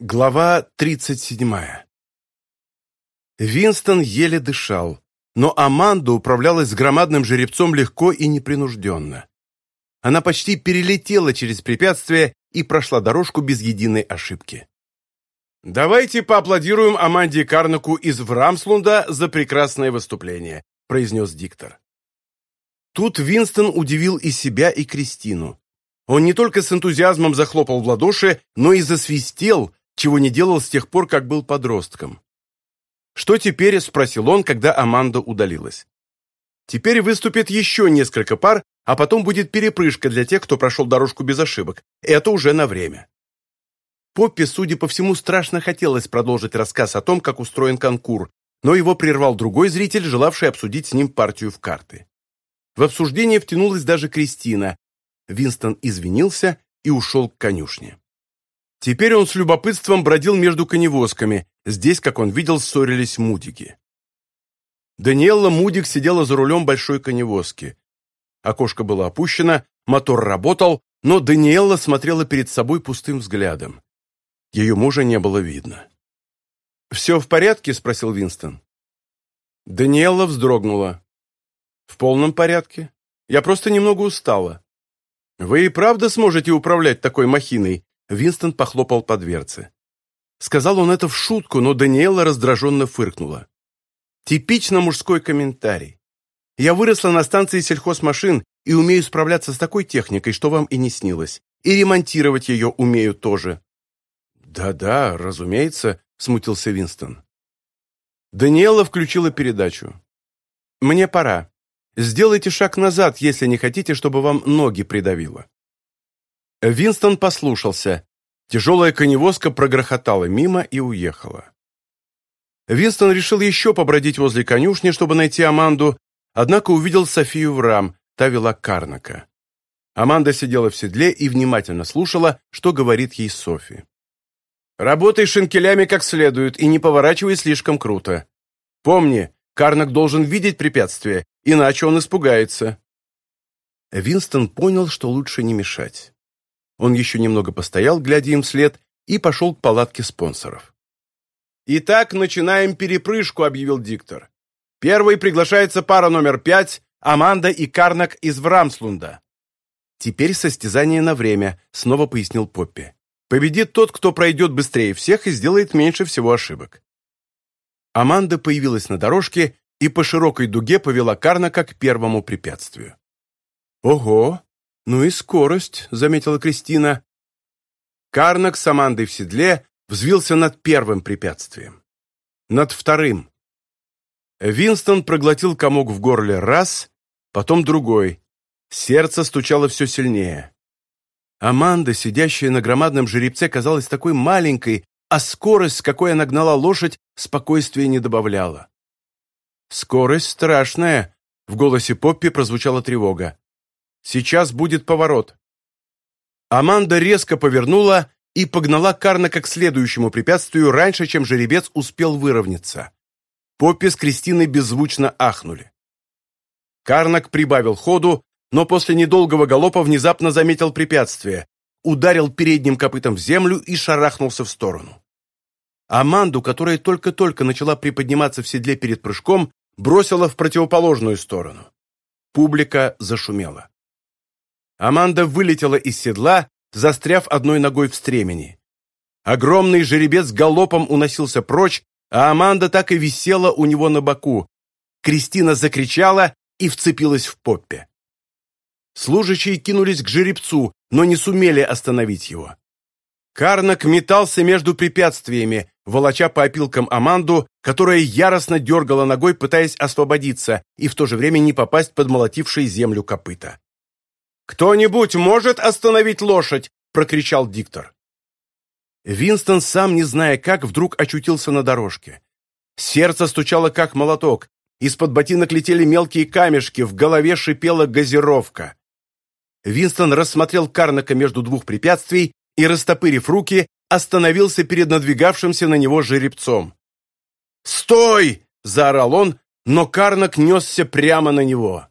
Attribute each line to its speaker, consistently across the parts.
Speaker 1: Глава 37. Винстон еле дышал, но Аманда управлялась с громадным жеребцом легко и непринужденно. Она почти перелетела через препятствие и прошла дорожку без единой ошибки. «Давайте поаплодируем Аманде Карнаку из Врамслунда за прекрасное выступление», произнес диктор. Тут Винстон удивил и себя, и Кристину. Он не только с энтузиазмом захлопал в ладоши, но и засвистел, чего не делал с тех пор, как был подростком. «Что теперь?» – спросил он, когда Аманда удалилась. «Теперь выступит еще несколько пар, а потом будет перепрыжка для тех, кто прошел дорожку без ошибок. Это уже на время». Поппи, судя по всему, страшно хотелось продолжить рассказ о том, как устроен конкур, но его прервал другой зритель, желавший обсудить с ним партию в карты. В обсуждение втянулась даже Кристина. Винстон извинился и ушел к конюшне. Теперь он с любопытством бродил между коневозками. Здесь, как он видел, ссорились мудики. Даниэлла Мудик сидела за рулем большой коневозки. Окошко было опущено, мотор работал, но Даниэлла смотрела перед собой пустым взглядом. Ее мужа не было видно. «Все в порядке?» – спросил Винстон. Даниэлла вздрогнула. «В полном порядке. Я просто немного устала». «Вы и правда сможете управлять такой махиной?» Винстон похлопал по дверце. Сказал он это в шутку, но Даниэла раздраженно фыркнула. Типично мужской комментарий. Я выросла на станции сельхозмашин и умею справляться с такой техникой, что вам и не снилось. И ремонтировать ее умею тоже. Да-да, разумеется, смутился Винстон. Даниэла включила передачу. Мне пора. Сделайте шаг назад, если не хотите, чтобы вам ноги придавило. Винстон послушался. Тяжелая коневозка прогрохотала мимо и уехала. Винстон решил еще побродить возле конюшни, чтобы найти Аманду, однако увидел Софию Врам, та вела Карнака. Аманда сидела в седле и внимательно слушала, что говорит ей Софи. «Работай шинкелями как следует и не поворачивай слишком круто. Помни, Карнак должен видеть препятствие, иначе он испугается». Винстон понял, что лучше не мешать. Он еще немного постоял, глядя им вслед, и пошел к палатке спонсоров. «Итак, начинаем перепрыжку», — объявил диктор. «Первой приглашается пара номер пять, Аманда и Карнак из Врамслунда». «Теперь состязание на время», — снова пояснил Поппи. «Победит тот, кто пройдет быстрее всех и сделает меньше всего ошибок». Аманда появилась на дорожке и по широкой дуге повела Карнака к первому препятствию. «Ого!» «Ну и скорость», — заметила Кристина. Карнак с Амандой в седле взвился над первым препятствием. Над вторым. Винстон проглотил комок в горле раз, потом другой. Сердце стучало все сильнее. Аманда, сидящая на громадном жеребце, казалась такой маленькой, а скорость, с какой она гнала лошадь, спокойствия не добавляла. «Скорость страшная», — в голосе Поппи прозвучала тревога. Сейчас будет поворот. Аманда резко повернула и погнала Карнака к следующему препятствию раньше, чем жеребец успел выровняться. Поппи с Кристиной беззвучно ахнули. Карнак прибавил ходу, но после недолгого галопа внезапно заметил препятствие, ударил передним копытом в землю и шарахнулся в сторону. Аманду, которая только-только начала приподниматься в седле перед прыжком, бросила в противоположную сторону. Публика зашумела. Аманда вылетела из седла, застряв одной ногой в стремени. Огромный жеребец галопом уносился прочь, а Аманда так и висела у него на боку. Кристина закричала и вцепилась в поппе. Служащие кинулись к жеребцу, но не сумели остановить его. Карнак метался между препятствиями, волоча по опилкам Аманду, которая яростно дергала ногой, пытаясь освободиться и в то же время не попасть под молотившие землю копыта. «Кто-нибудь может остановить лошадь?» – прокричал диктор. Винстон, сам не зная как, вдруг очутился на дорожке. Сердце стучало как молоток, из-под ботинок летели мелкие камешки, в голове шипела газировка. Винстон рассмотрел Карнака между двух препятствий и, растопырив руки, остановился перед надвигавшимся на него жеребцом. «Стой!» – заорал он, но Карнак несся прямо на него.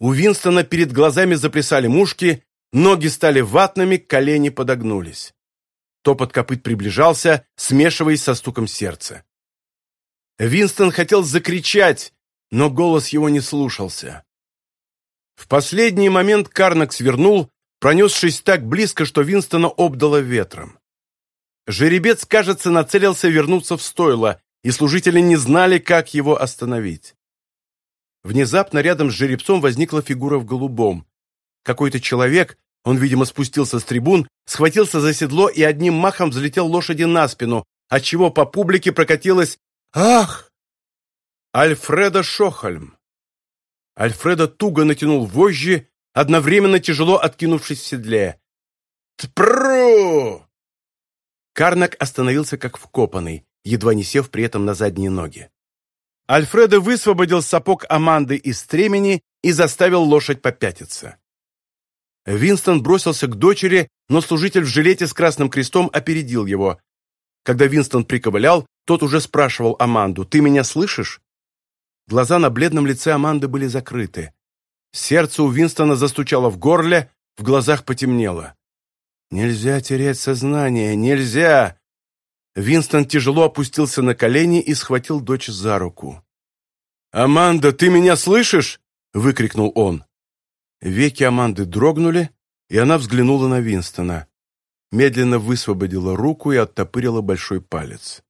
Speaker 1: У Винстона перед глазами заплясали мушки, ноги стали ватными, колени подогнулись. Топот копыт приближался, смешиваясь со стуком сердца. Винстон хотел закричать, но голос его не слушался. В последний момент Карнак свернул, пронесшись так близко, что Винстона обдало ветром. Жеребец, кажется, нацелился вернуться в стойло, и служители не знали, как его остановить внезапно рядом с жеребцом возникла фигура в голубом. Какой-то человек, он, видимо, спустился с трибун, схватился за седло и одним махом взлетел лошади на спину, отчего по публике прокатилось «Ах!» Альфреда Шохальм. Альфреда туго натянул вожжи, одновременно тяжело откинувшись в седле. «Тпру!» Карнак остановился как вкопанный, едва не сев при этом на задние ноги. Альфреда высвободил сапог Аманды из стремени и заставил лошадь попятиться. Винстон бросился к дочери, но служитель в жилете с красным крестом опередил его. Когда Винстон приковылял, тот уже спрашивал Аманду, «Ты меня слышишь?» Глаза на бледном лице Аманды были закрыты. Сердце у Винстона застучало в горле, в глазах потемнело. «Нельзя терять сознание, нельзя! Винстон тяжело опустился на колени и схватил дочь за руку. «Аманда, ты меня слышишь?» – выкрикнул он. Веки Аманды дрогнули, и она взглянула на Винстона. Медленно высвободила руку и оттопырила большой палец.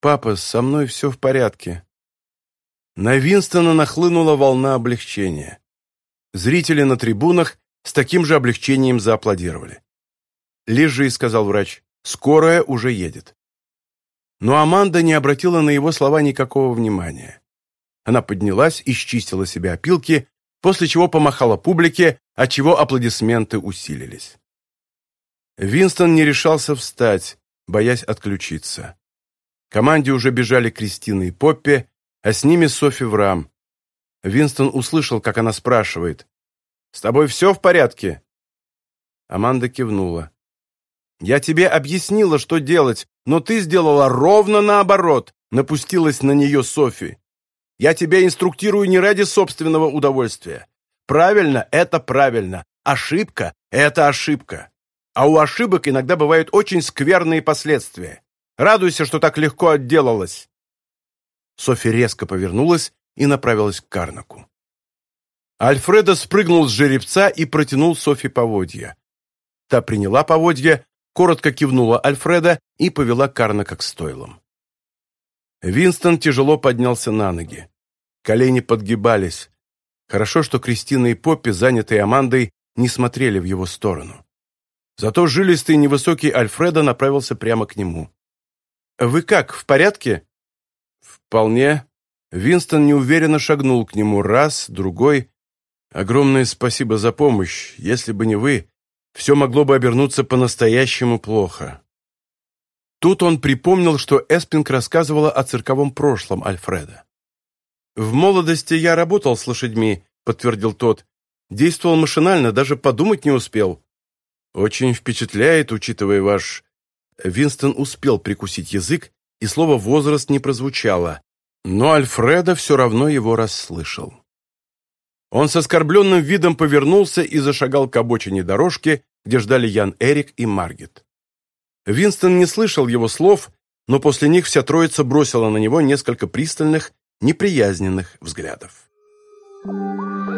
Speaker 1: «Папа, со мной все в порядке». На Винстона нахлынула волна облегчения. Зрители на трибунах с таким же облегчением зааплодировали. «Лежи», — сказал врач, — «скорая уже едет». Но Аманда не обратила на его слова никакого внимания. Она поднялась, и исчистила себе опилки, после чего помахала публике, отчего аплодисменты усилились. Винстон не решался встать, боясь отключиться. Команде уже бежали Кристина и Поппи, а с ними Софи Врам. Винстон услышал, как она спрашивает. «С тобой все в порядке?» Аманда кивнула. «Я тебе объяснила, что делать», но ты сделала ровно наоборот», — напустилась на нее Софи. «Я тебя инструктирую не ради собственного удовольствия. Правильно — это правильно, ошибка — это ошибка. А у ошибок иногда бывают очень скверные последствия. Радуйся, что так легко отделалась». Софи резко повернулась и направилась к Карнаку. Альфредо спрыгнул с жеребца и протянул Софи поводья. Та приняла поводья коротко кивнула Альфреда и повела Карна как стойлом. Винстон тяжело поднялся на ноги. Колени подгибались. Хорошо, что Кристина и Поппи, занятые Амандой, не смотрели в его сторону. Зато жилистый невысокий Альфреда направился прямо к нему. «Вы как, в порядке?» «Вполне». Винстон неуверенно шагнул к нему раз, другой. «Огромное спасибо за помощь. Если бы не вы, все могло бы обернуться по-настоящему плохо. Тут он припомнил, что Эспинг рассказывала о цирковом прошлом Альфреда. «В молодости я работал с лошадьми», — подтвердил тот. «Действовал машинально, даже подумать не успел». «Очень впечатляет, учитывая ваш...» Винстон успел прикусить язык, и слово «возраст» не прозвучало, но Альфреда все равно его расслышал. Он с оскорбленным видом повернулся и зашагал к обочине дорожки, где где ждали Ян Эрик и Маргет. Винстон не слышал его слов, но после них вся троица бросила на него несколько пристальных, неприязненных взглядов. Thank you.